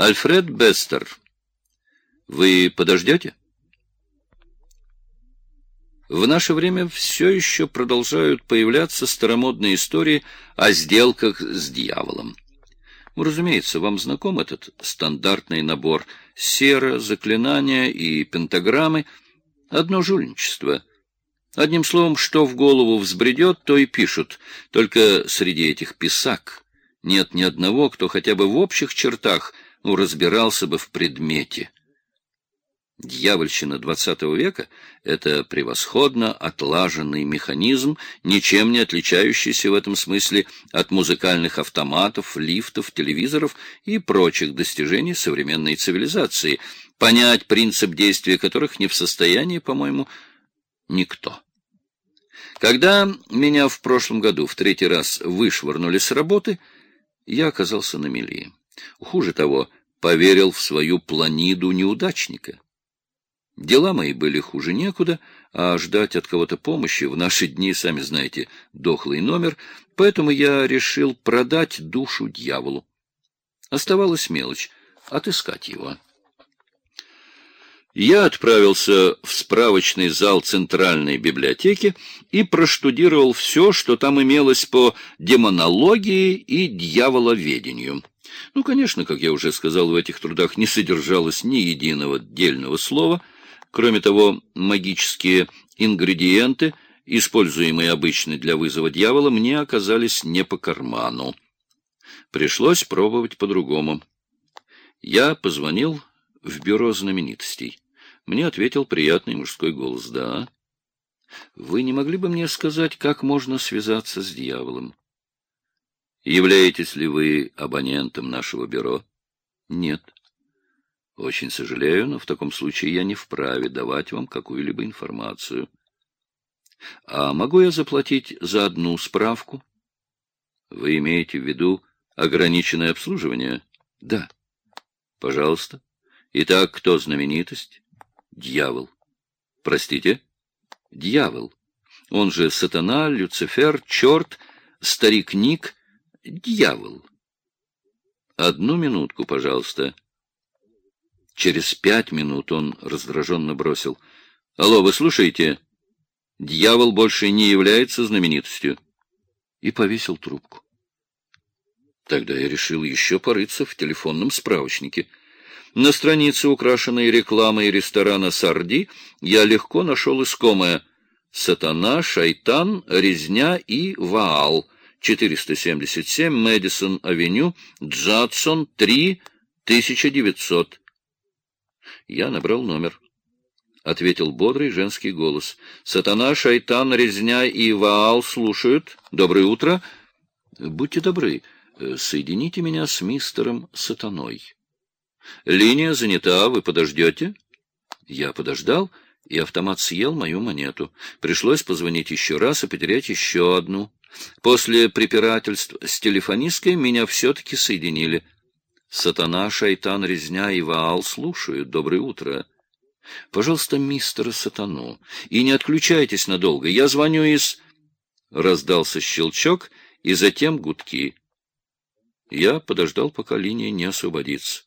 Альфред Бестер, вы подождете? В наше время все еще продолжают появляться старомодные истории о сделках с дьяволом. Ну, разумеется, вам знаком этот стандартный набор сера, заклинания и пентаграммы. Одно жульничество. Одним словом, что в голову взбредет, то и пишут. Только среди этих писак нет ни одного, кто хотя бы в общих чертах ну, разбирался бы в предмете. Дьявольщина XX века — это превосходно отлаженный механизм, ничем не отличающийся в этом смысле от музыкальных автоматов, лифтов, телевизоров и прочих достижений современной цивилизации, понять принцип действия которых не в состоянии, по-моему, никто. Когда меня в прошлом году в третий раз вышвырнули с работы, я оказался на мели. Хуже того, поверил в свою планиду неудачника. Дела мои были хуже некуда, а ждать от кого-то помощи в наши дни, сами знаете, дохлый номер, поэтому я решил продать душу дьяволу. Оставалась мелочь — отыскать его. Я отправился в справочный зал Центральной библиотеки и проштудировал все, что там имелось по демонологии и дьяволоведению. Ну, конечно, как я уже сказал, в этих трудах не содержалось ни единого дельного слова — Кроме того, магические ингредиенты, используемые обычно для вызова дьявола, мне оказались не по карману. Пришлось пробовать по-другому. Я позвонил в бюро знаменитостей. Мне ответил приятный мужской голос. «Да». «Вы не могли бы мне сказать, как можно связаться с дьяволом?» «Являетесь ли вы абонентом нашего бюро?» «Нет». Очень сожалею, но в таком случае я не вправе давать вам какую-либо информацию. А могу я заплатить за одну справку? Вы имеете в виду ограниченное обслуживание? Да. Пожалуйста. Итак, кто знаменитость? Дьявол. Простите? Дьявол. Он же сатана, Люцифер, черт, старик Ник, дьявол. Одну минутку, пожалуйста. Через пять минут он раздраженно бросил. — Алло, вы слушаете? Дьявол больше не является знаменитостью. И повесил трубку. Тогда я решил еще порыться в телефонном справочнике. На странице, украшенной рекламой ресторана «Сарди», я легко нашел искомое «Сатана», «Шайтан», «Резня» и «Ваал». 477 Мэдисон-авеню, Джадсон, 3, 1900. Я набрал номер. Ответил бодрый женский голос. «Сатана, шайтан, резня и Ваал слушают. Доброе утро. Будьте добры, соедините меня с мистером Сатаной. Линия занята, вы подождете?» Я подождал, и автомат съел мою монету. Пришлось позвонить еще раз и потерять еще одну. После препирательств с телефонисткой меня все-таки соединили — Сатана, шайтан, резня и Ваал слушают. Доброе утро. Пожалуйста, мистер Сатану, и не отключайтесь надолго. Я звоню из... Раздался щелчок, и затем гудки. Я подождал, пока линия не освободится.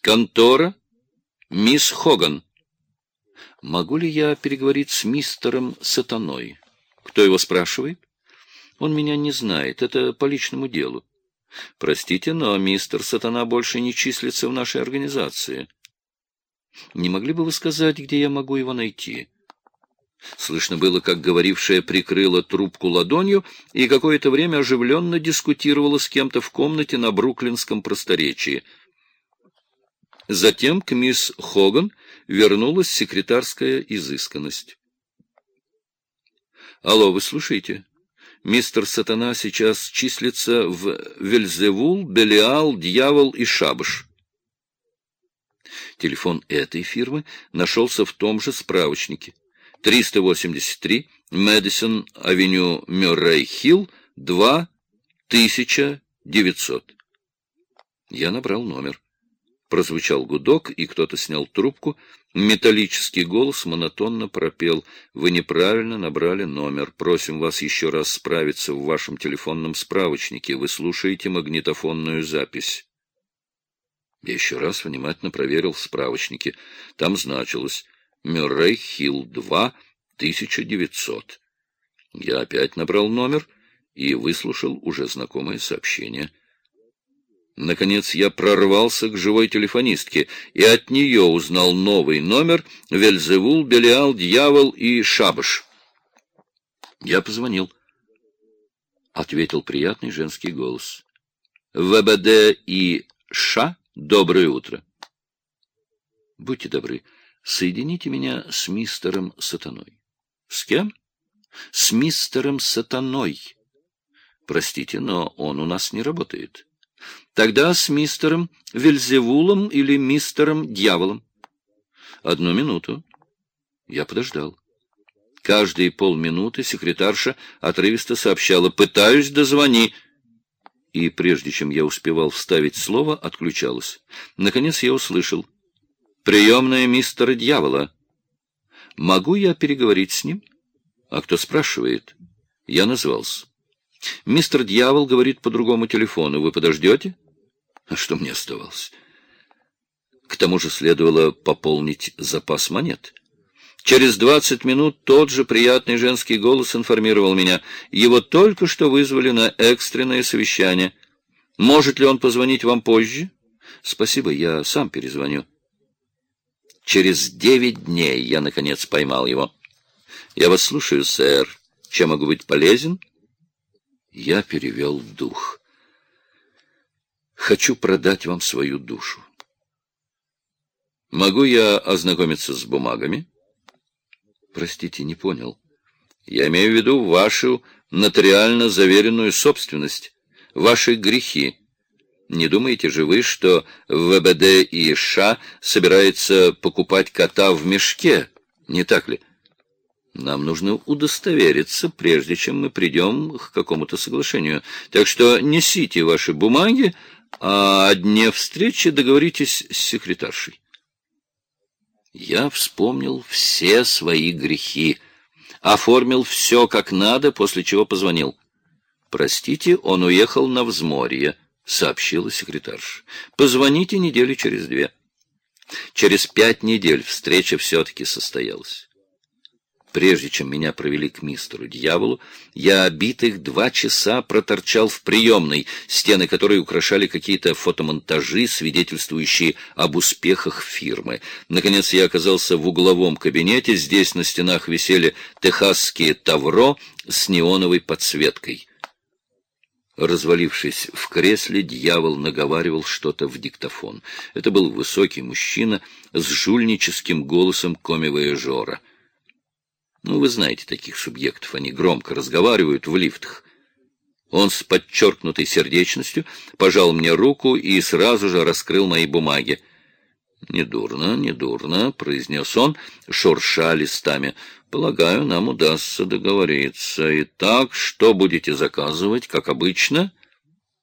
Контора? Мисс Хоган. Могу ли я переговорить с мистером Сатаной? Кто его спрашивает? Он меня не знает. Это по личному делу. Простите, но мистер Сатана больше не числится в нашей организации. Не могли бы вы сказать, где я могу его найти? Слышно было, как говорившая прикрыла трубку ладонью и какое-то время оживленно дискутировала с кем-то в комнате на бруклинском просторечии. Затем к мисс Хоган вернулась секретарская изысканность. — Алло, вы слушаете? Мистер Сатана сейчас числится в Вельзевул, Белиал, Дьявол и Шабаш. Телефон этой фирмы нашелся в том же справочнике. 383 Мэдисон, авеню Мюррей-Хилл, 2 1900. Я набрал номер. Прозвучал гудок, и кто-то снял трубку. Металлический голос монотонно пропел. «Вы неправильно набрали номер. Просим вас еще раз справиться в вашем телефонном справочнике. Вы слушаете магнитофонную запись». Я еще раз внимательно проверил в справочнике. Там значилось «Мюррей Хилл 2, 1900». Я опять набрал номер и выслушал уже знакомое сообщение. Наконец я прорвался к живой телефонистке и от нее узнал новый номер «Вельзевул, Белиал, Дьявол и Шабаш». Я позвонил. Ответил приятный женский голос. «ВБД и Ша, доброе утро». «Будьте добры, соедините меня с мистером Сатаной». «С кем?» «С мистером Сатаной». «Простите, но он у нас не работает». «Тогда с мистером Вельзевулом или мистером Дьяволом». «Одну минуту». Я подождал. Каждые полминуты секретарша отрывисто сообщала «Пытаюсь, дозвони». И прежде чем я успевал вставить слово, отключалась. Наконец я услышал «Приемная мистера Дьявола». «Могу я переговорить с ним?» «А кто спрашивает?» Я назвался. «Мистер Дьявол говорит по другому телефону. Вы подождете?» А что мне оставалось? К тому же следовало пополнить запас монет. Через двадцать минут тот же приятный женский голос информировал меня. Его только что вызвали на экстренное совещание. Может ли он позвонить вам позже? Спасибо, я сам перезвоню. Через девять дней я, наконец, поймал его. Я вас слушаю, сэр. Чем могу быть полезен? Я перевел дух. Хочу продать вам свою душу. Могу я ознакомиться с бумагами? Простите, не понял. Я имею в виду вашу нотариально заверенную собственность, ваши грехи. Не думаете же вы, что ВБД и ША собирается покупать кота в мешке, не так ли? Нам нужно удостовериться, прежде чем мы придем к какому-то соглашению. Так что несите ваши бумаги, а о дне встречи договоритесь с секретаршей. Я вспомнил все свои грехи, оформил все как надо, после чего позвонил. «Простите, он уехал на взморье», — сообщила секретарша. «Позвоните недели через две». Через пять недель встреча все-таки состоялась. Прежде чем меня провели к мистеру Дьяволу, я обитых два часа проторчал в приемной, стены которой украшали какие-то фотомонтажи, свидетельствующие об успехах фирмы. Наконец я оказался в угловом кабинете, здесь на стенах висели техасские тавро с неоновой подсветкой. Развалившись в кресле, дьявол наговаривал что-то в диктофон. Это был высокий мужчина с жульническим голосом коми-вояжера. Ну, вы знаете таких субъектов, они громко разговаривают в лифтах. Он с подчеркнутой сердечностью пожал мне руку и сразу же раскрыл мои бумаги. «Недурно, недурно», — произнес он, шурша листами. «Полагаю, нам удастся договориться. Итак, что будете заказывать, как обычно?»